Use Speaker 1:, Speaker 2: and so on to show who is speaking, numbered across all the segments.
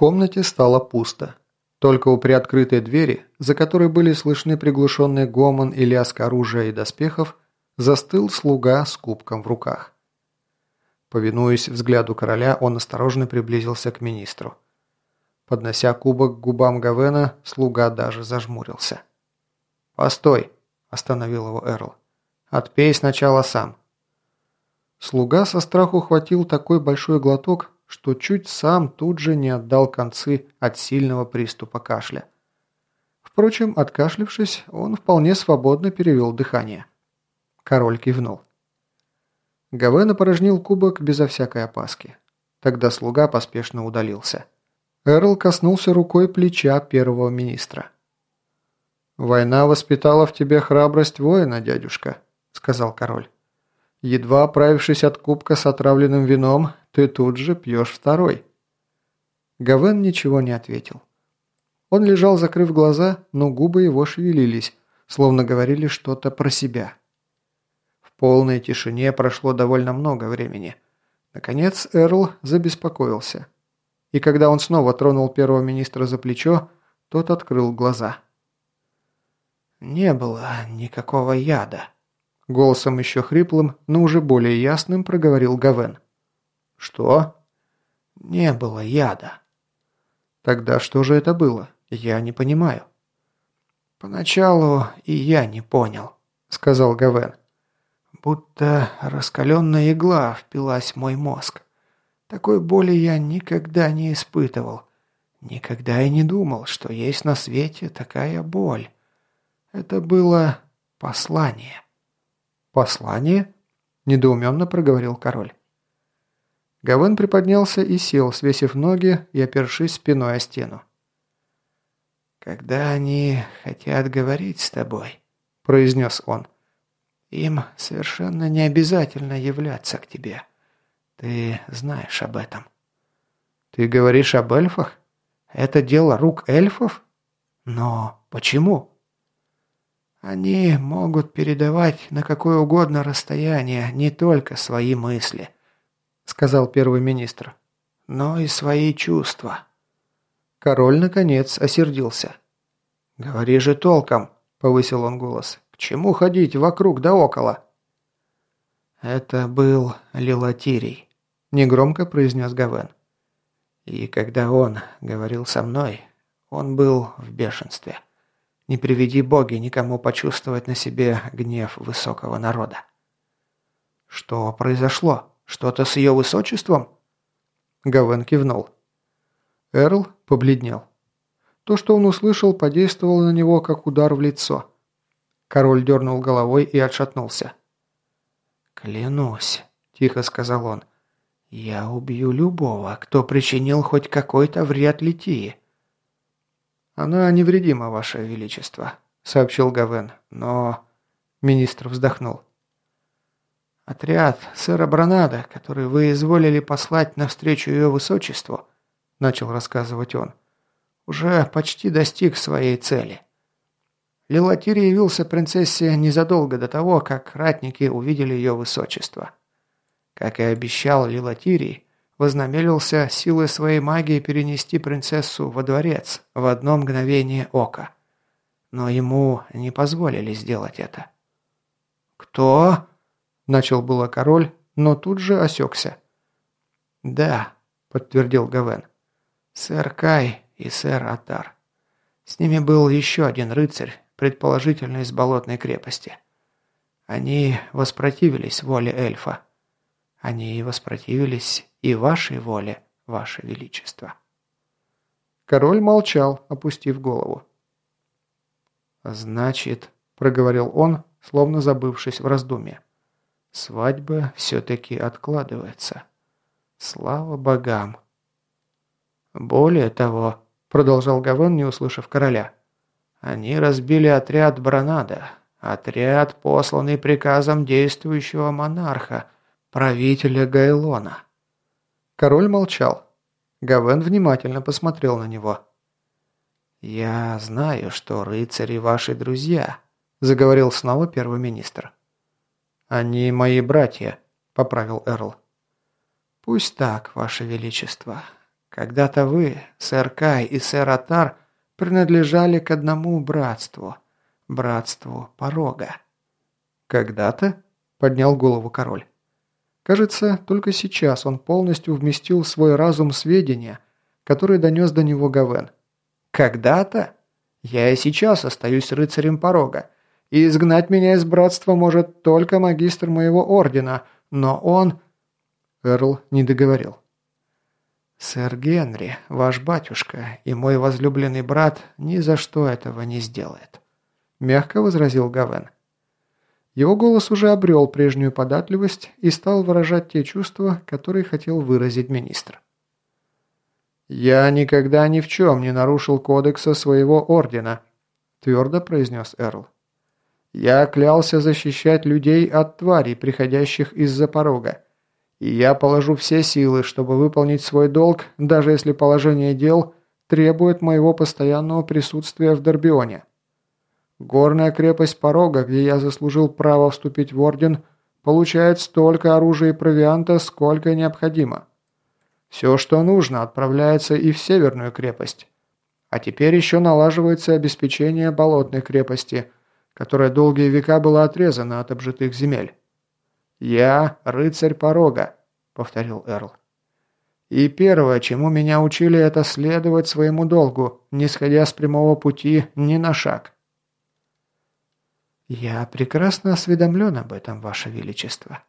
Speaker 1: комнате стало пусто. Только у приоткрытой двери, за которой были слышны приглушенный гомон и лязг оружия и доспехов, застыл слуга с кубком в руках. Повинуясь взгляду короля, он осторожно приблизился к министру. Поднося кубок к губам Гавена, слуга даже зажмурился. «Постой!» – остановил его Эрл. «Отпей сначала сам». Слуга со страху хватил такой большой глоток, что чуть сам тут же не отдал концы от сильного приступа кашля. Впрочем, откашлившись, он вполне свободно перевел дыхание. Король кивнул. Гавен опорожнил кубок безо всякой опаски. Тогда слуга поспешно удалился. Эрл коснулся рукой плеча первого министра. «Война воспитала в тебе храбрость воина, дядюшка», — сказал король. Едва оправившись от кубка с отравленным вином, ты тут же пьешь второй». Гавен ничего не ответил. Он лежал, закрыв глаза, но губы его шевелились, словно говорили что-то про себя. В полной тишине прошло довольно много времени. Наконец Эрл забеспокоился. И когда он снова тронул первого министра за плечо, тот открыл глаза. «Не было никакого яда», Голосом еще хриплым, но уже более ясным проговорил Гавен. «Что?» «Не было яда». «Тогда что же это было? Я не понимаю».
Speaker 2: «Поначалу и я не понял», — сказал Гавен. «Будто раскаленная игла впилась в мой мозг. Такой боли я никогда не испытывал. Никогда и не думал, что есть на свете такая боль. Это было послание».
Speaker 1: «Послание?» – недоуменно проговорил король. Гавен приподнялся и сел, свесив ноги и опершись спиной о стену.
Speaker 2: «Когда они хотят говорить с тобой», – произнес он, – «им совершенно не обязательно являться к тебе. Ты знаешь об этом».
Speaker 1: «Ты говоришь об эльфах? Это дело рук эльфов?
Speaker 2: Но почему?» Они могут передавать на какое угодно расстояние не только свои мысли, сказал первый министр, но и свои чувства.
Speaker 1: Король, наконец, осердился.
Speaker 2: «Говори же толком», — повысил он голос. «К чему ходить вокруг да около?» «Это был Лилатирий», — негромко произнес Гавен. «И когда он говорил со мной, он был в бешенстве». Не приведи боги никому почувствовать на себе гнев высокого народа. Что произошло? Что-то с ее высочеством?
Speaker 1: Гавен кивнул. Эрл побледнел. То, что он услышал, подействовало на него, как удар в лицо. Король дернул головой и отшатнулся.
Speaker 2: «Клянусь», – тихо сказал он, – «я убью любого, кто причинил хоть какой-то вред Литии.
Speaker 1: «Она невредима, Ваше Величество», — сообщил Гавен, — «но...» Министр вздохнул.
Speaker 2: «Отряд сэра Бранада, который вы изволили послать навстречу ее высочеству», — начал рассказывать он, — «уже почти достиг своей цели». Лилатир явился принцессе незадолго до того, как ратники увидели ее высочество. Как и обещал Лилатирий, вознамерился силой своей магии перенести принцессу во дворец в одно мгновение ока. Но ему не позволили сделать это.
Speaker 1: «Кто?» – начал было король, но тут же осекся.
Speaker 2: «Да», – подтвердил Гавен. «Сэр Кай и сэр Атар. С ними был еще один рыцарь, предположительно из болотной крепости. Они воспротивились воле эльфа. Они воспротивились и вашей воле, ваше величество».
Speaker 1: Король молчал, опустив голову.
Speaker 2: «Значит», — проговорил он, словно забывшись в раздумье, — «свадьба все-таки откладывается. Слава богам!» «Более того», — продолжал Гавен, не услышав короля, — «они разбили отряд Бранада, отряд, посланный приказом действующего монарха, правителя Гайлона».
Speaker 1: Король молчал. Гавен внимательно посмотрел на него.
Speaker 2: «Я знаю, что рыцари ваши друзья», – заговорил снова первый министр.
Speaker 1: «Они мои братья», – поправил Эрл.
Speaker 2: «Пусть так, ваше величество. Когда-то вы, сэр Кай и сэр Атар, принадлежали к одному братству. Братству порога.
Speaker 1: «Когда-то?» – поднял голову король. Кажется, только сейчас он полностью вместил в свой разум сведения, которые донес до него Гавен. «Когда-то? Я и сейчас остаюсь рыцарем порога, и изгнать меня из братства может только магистр моего ордена, но он...» Эрл не договорил.
Speaker 2: «Сэр Генри, ваш батюшка и мой возлюбленный брат ни за что этого не сделает», – мягко возразил Гавен.
Speaker 1: Его голос уже обрел прежнюю податливость и стал выражать те чувства, которые хотел выразить министр. «Я никогда ни в чем не нарушил кодекса своего ордена», – твердо произнес Эрл. «Я клялся защищать людей от тварей, приходящих из-за порога. И я положу все силы, чтобы выполнить свой долг, даже если положение дел требует моего постоянного присутствия в Дорбионе. Горная крепость Порога, где я заслужил право вступить в Орден, получает столько оружия и провианта, сколько необходимо. Все, что нужно, отправляется и в Северную крепость. А теперь еще налаживается обеспечение Болотной крепости, которая долгие века была отрезана от обжитых земель. «Я рыцарь Порога», — повторил Эрл. «И первое, чему меня учили, это следовать своему долгу, не сходя с прямого пути ни на шаг».
Speaker 2: «Я прекрасно осведомлен об этом, Ваше Величество.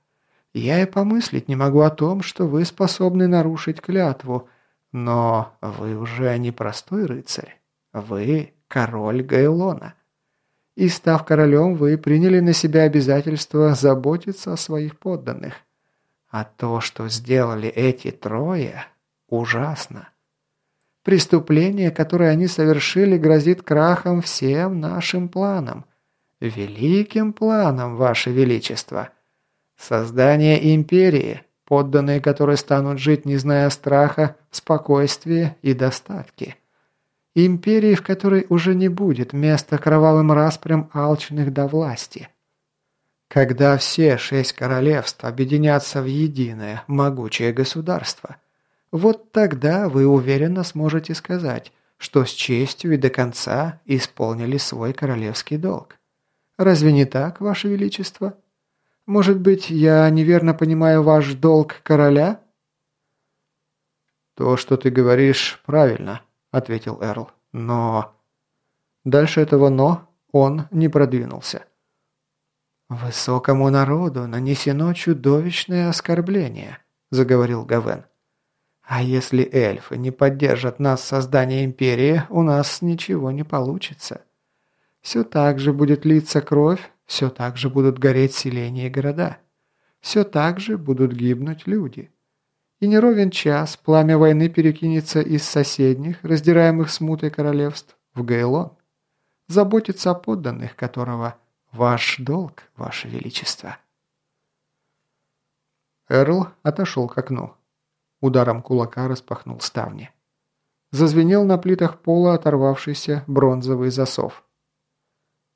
Speaker 2: Я и помыслить не могу о том, что вы способны нарушить клятву, но вы уже не простой рыцарь. Вы король Гайлона. И став королем, вы приняли на себя обязательство заботиться о своих подданных. А то, что сделали эти трое, ужасно. Преступление, которое они совершили, грозит крахом всем нашим планам. Великим планом, Ваше Величество. Создание империи, подданные которой станут жить, не зная страха, спокойствия и достатки. Империи, в которой уже не будет места кровавым распрям алчных до власти. Когда все шесть королевств объединятся в единое, могучее государство, вот тогда вы уверенно сможете сказать, что с честью и до конца исполнили свой королевский долг. Разве не так, Ваше Величество? Может быть, я неверно понимаю ваш долг короля?»
Speaker 1: «То, что ты говоришь, правильно», — ответил Эрл. «Но...» Дальше этого «но» он не продвинулся.
Speaker 2: «Высокому народу нанесено чудовищное оскорбление», — заговорил Гавен. «А если эльфы не поддержат нас в создании империи, у нас ничего не получится. Все так же будет литься кровь, все так же будут гореть селения и города. Все так же будут гибнуть люди. И не ровен час пламя войны перекинется из соседних, раздираемых смутой королевств, в Гейлон. Заботиться о подданных которого ваш долг, ваше величество.
Speaker 1: Эрл отошел к окну. Ударом кулака распахнул ставни. Зазвенел на плитах пола оторвавшийся бронзовый засов.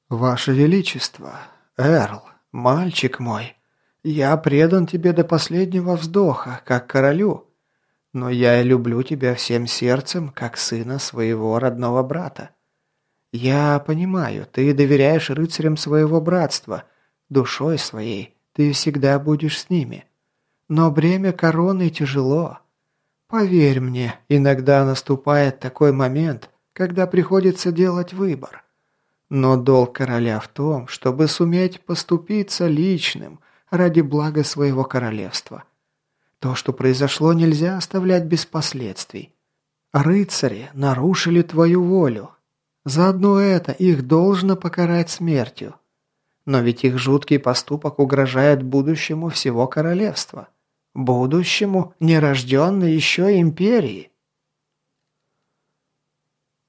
Speaker 2: «Ваше Величество, Эрл, мальчик мой, я предан тебе до последнего вздоха, как королю, но я и люблю тебя всем сердцем, как сына своего родного брата. Я понимаю, ты доверяешь рыцарям своего братства, душой своей ты всегда будешь с ними. Но бремя короны тяжело. Поверь мне, иногда наступает такой момент, когда приходится делать выбор. Но долг короля в том, чтобы суметь поступиться личным ради блага своего королевства. То, что произошло, нельзя оставлять без последствий. Рыцари нарушили твою волю. Заодно это их должно покарать смертью. Но ведь их жуткий поступок угрожает будущему всего королевства. Будущему нерожденной еще империи.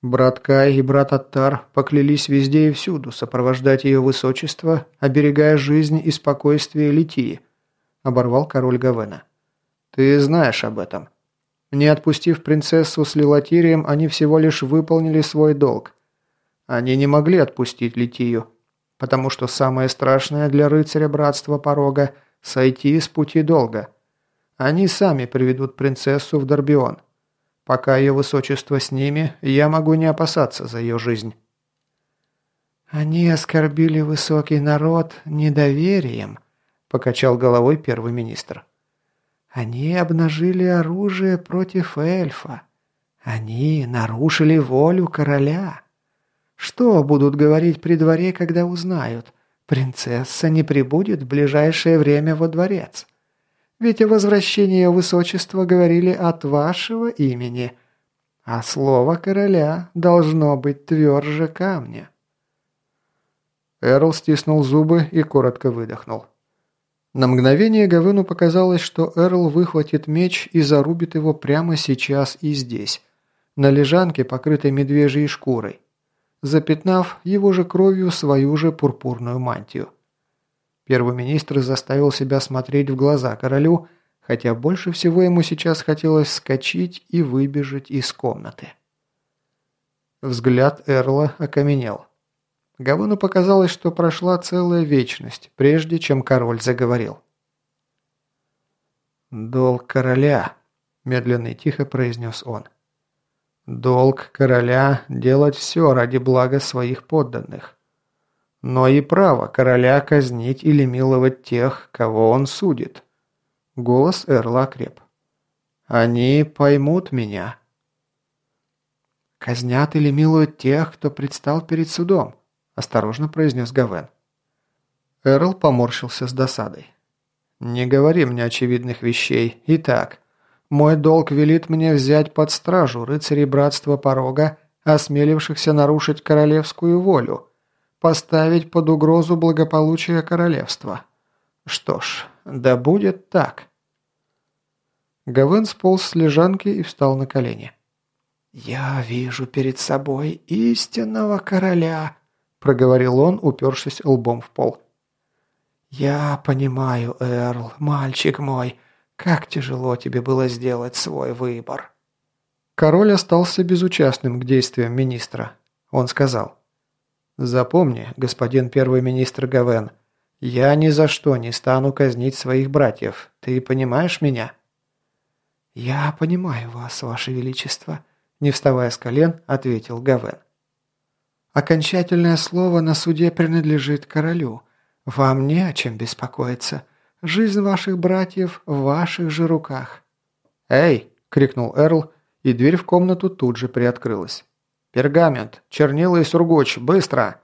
Speaker 1: Брат Кай и брат Аттар поклялись везде и всюду сопровождать ее высочество, оберегая жизнь и спокойствие Литии», – оборвал король Гавена. «Ты знаешь об этом. Не отпустив принцессу с Лилатирием, они всего лишь выполнили свой долг. Они не могли отпустить Литию, потому что самое страшное для рыцаря братства порога – сойти с пути долга. Они сами приведут принцессу в Дорбион.
Speaker 2: Пока ее высочество с ними, я могу не опасаться за ее жизнь». «Они оскорбили высокий народ недоверием», – покачал головой первый министр. «Они обнажили оружие против эльфа. Они нарушили волю короля. Что будут говорить при дворе, когда узнают? Принцесса не прибудет в ближайшее время во дворец. Ведь о возвращении ее высочества говорили от вашего имени, а слово короля должно быть тверже камня».
Speaker 1: Эрл стиснул зубы и коротко выдохнул. На мгновение Гавену показалось, что Эрл выхватит меч и зарубит его прямо сейчас и здесь, на лежанке, покрытой медвежьей шкурой, запятнав его же кровью свою же пурпурную мантию. Первый министр заставил себя смотреть в глаза королю, хотя больше всего ему сейчас хотелось вскочить и выбежать из комнаты. Взгляд Эрла окаменел. Гавону показалось, что прошла целая вечность, прежде чем король заговорил. «Долг короля», – медленно и тихо произнес он. «Долг короля – делать все ради блага своих подданных. Но и право короля казнить или миловать тех, кого он судит». Голос Эрла окреп. «Они поймут меня».
Speaker 2: «Казнят или милуют тех, кто предстал перед судом», осторожно произнес Гавен.
Speaker 1: Эрл поморщился с досадой. «Не говори мне очевидных вещей. Итак, мой долг велит мне взять под стражу рыцарей Братства Порога, осмелившихся нарушить королевскую волю, поставить под угрозу благополучие королевства. Что ж, да будет так». Гавен сполз с лежанки и встал на колени.
Speaker 2: «Я вижу перед собой истинного короля»,
Speaker 1: проговорил он, упершись лбом в пол.
Speaker 2: «Я понимаю, Эрл, мальчик мой, как тяжело тебе было сделать свой выбор».
Speaker 1: Король остался безучастным к действиям министра. Он сказал, «Запомни, господин первый министр Гавен, я ни за что не стану казнить своих братьев. Ты понимаешь меня?»
Speaker 2: «Я понимаю вас, ваше величество», – не вставая с колен, ответил Гавен. Окончательное слово на суде принадлежит королю. Вам не о чем беспокоиться. Жизнь ваших братьев в ваших же руках».
Speaker 1: «Эй!» – крикнул Эрл, и дверь в комнату тут же приоткрылась. «Пергамент, чернила и сургуч, быстро!»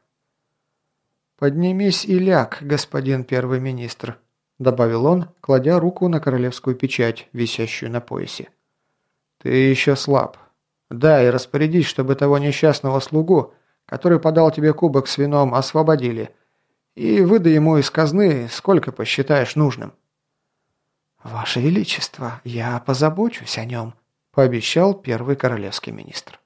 Speaker 1: «Поднимись и ляг, господин первый министр», – добавил он, кладя руку на королевскую печать, висящую на поясе. «Ты еще слаб. Да, и распорядись, чтобы того несчастного слугу, который подал тебе кубок с вином, освободили. И выдай ему из казны, сколько посчитаешь нужным».
Speaker 2: «Ваше Величество, я позабочусь о нем», – пообещал первый королевский министр.